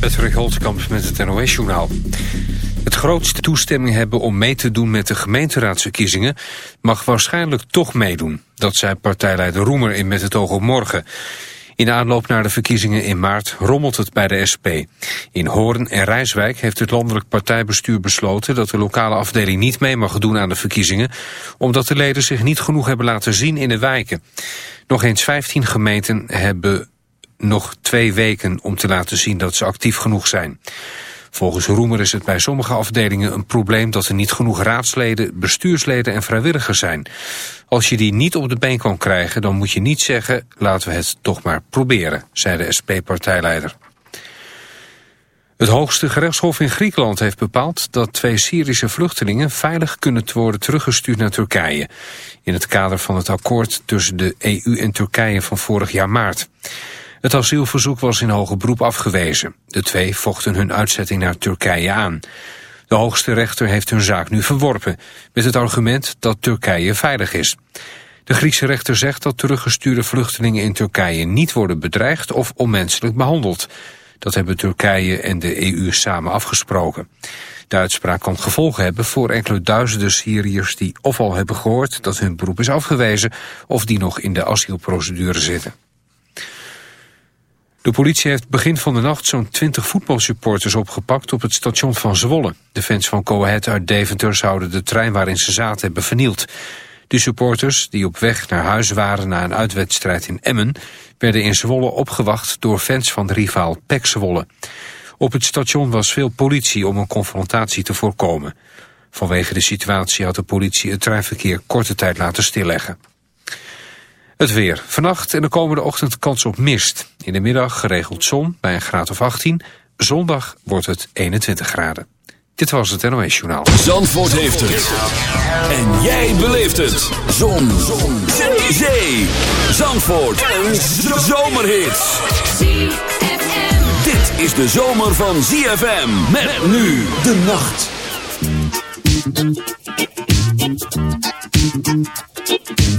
Patrick Holtkamp met het NOS-journaal. Het grootste toestemming hebben om mee te doen met de gemeenteraadsverkiezingen... mag waarschijnlijk toch meedoen. Dat zei partijleider Roemer in Met het oog op morgen. In aanloop naar de verkiezingen in maart rommelt het bij de SP. In Hoorn en Rijswijk heeft het landelijk partijbestuur besloten... dat de lokale afdeling niet mee mag doen aan de verkiezingen... omdat de leden zich niet genoeg hebben laten zien in de wijken. Nog eens 15 gemeenten hebben nog twee weken om te laten zien dat ze actief genoeg zijn. Volgens Roemer is het bij sommige afdelingen een probleem dat er niet genoeg raadsleden, bestuursleden en vrijwilligers zijn. Als je die niet op de been kan krijgen, dan moet je niet zeggen, laten we het toch maar proberen, zei de SP-partijleider. Het hoogste gerechtshof in Griekenland heeft bepaald dat twee Syrische vluchtelingen veilig kunnen worden teruggestuurd naar Turkije. In het kader van het akkoord tussen de EU en Turkije van vorig jaar maart. Het asielverzoek was in hoger beroep afgewezen. De twee vochten hun uitzetting naar Turkije aan. De hoogste rechter heeft hun zaak nu verworpen... met het argument dat Turkije veilig is. De Griekse rechter zegt dat teruggestuurde vluchtelingen in Turkije... niet worden bedreigd of onmenselijk behandeld. Dat hebben Turkije en de EU samen afgesproken. De uitspraak kan gevolgen hebben voor enkele duizenden Syriërs... die of al hebben gehoord dat hun beroep is afgewezen... of die nog in de asielprocedure zitten. De politie heeft begin van de nacht zo'n 20 voetbalsupporters opgepakt op het station van Zwolle. De fans van Go Ahead uit Deventer zouden de trein waarin ze zaten hebben vernield. De supporters, die op weg naar huis waren na een uitwedstrijd in Emmen, werden in Zwolle opgewacht door fans van de rivaal PEC Zwolle. Op het station was veel politie om een confrontatie te voorkomen. Vanwege de situatie had de politie het treinverkeer korte tijd laten stilleggen. Het weer. Vannacht en de komende ochtend kans op mist. In de middag geregeld zon bij een graad of 18. Zondag wordt het 21 graden. Dit was het NOS Journaal. Zandvoort heeft het. En jij beleeft het. Zon. zon. Zee. Zee. Zandvoort. Een zomerhit. Dit is de zomer van ZFM. Met nu de nacht.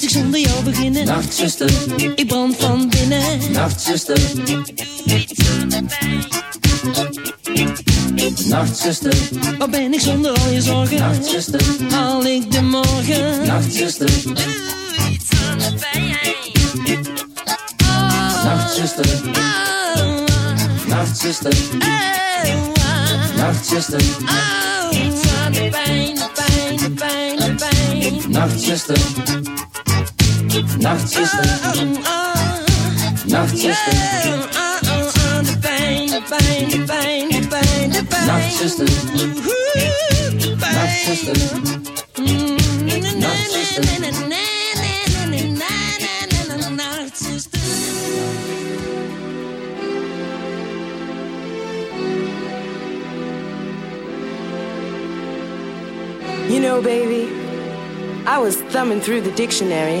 Moet ik zonder jou beginnen? nachtzuster, Ik brand van binnen. nachtzuster, nachtzuster, Waar ben ik zonder al je zorgen? nachtzuster, Haal ik de morgen? nachtzuster, nachtzuster, nachtzuster, nachtzuster, de pijn, de pijn, de pijn, de pijn. nachtzuster, nachtzuster, nachtzuster, De pijn, de pijn, de pijn, de pijn, de pijn. nachtzuster, nachtzuster, Nachtzuster. You know, baby, I was thumbing through the dictionary,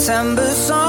September song,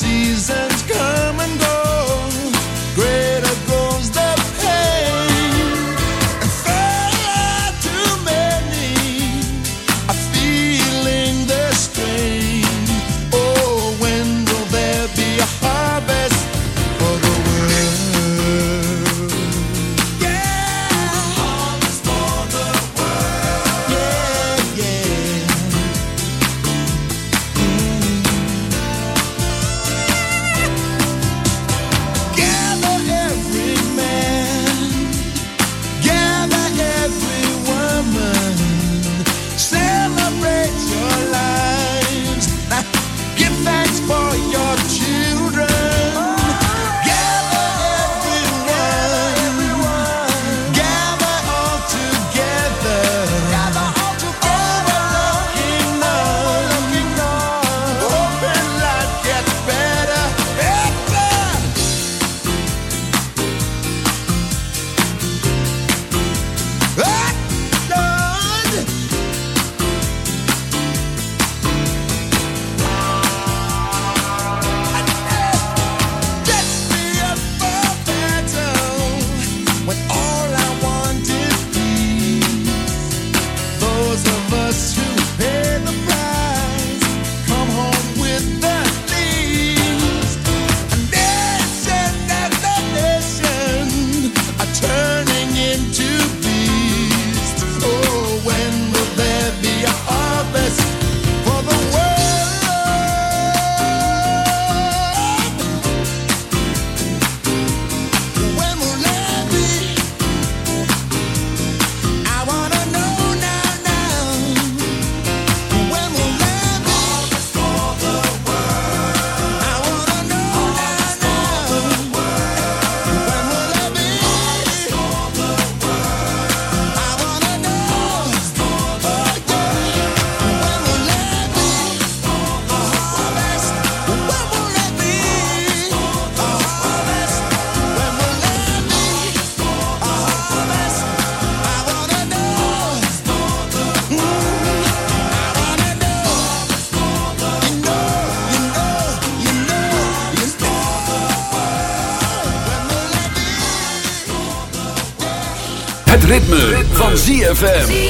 season. ZFM.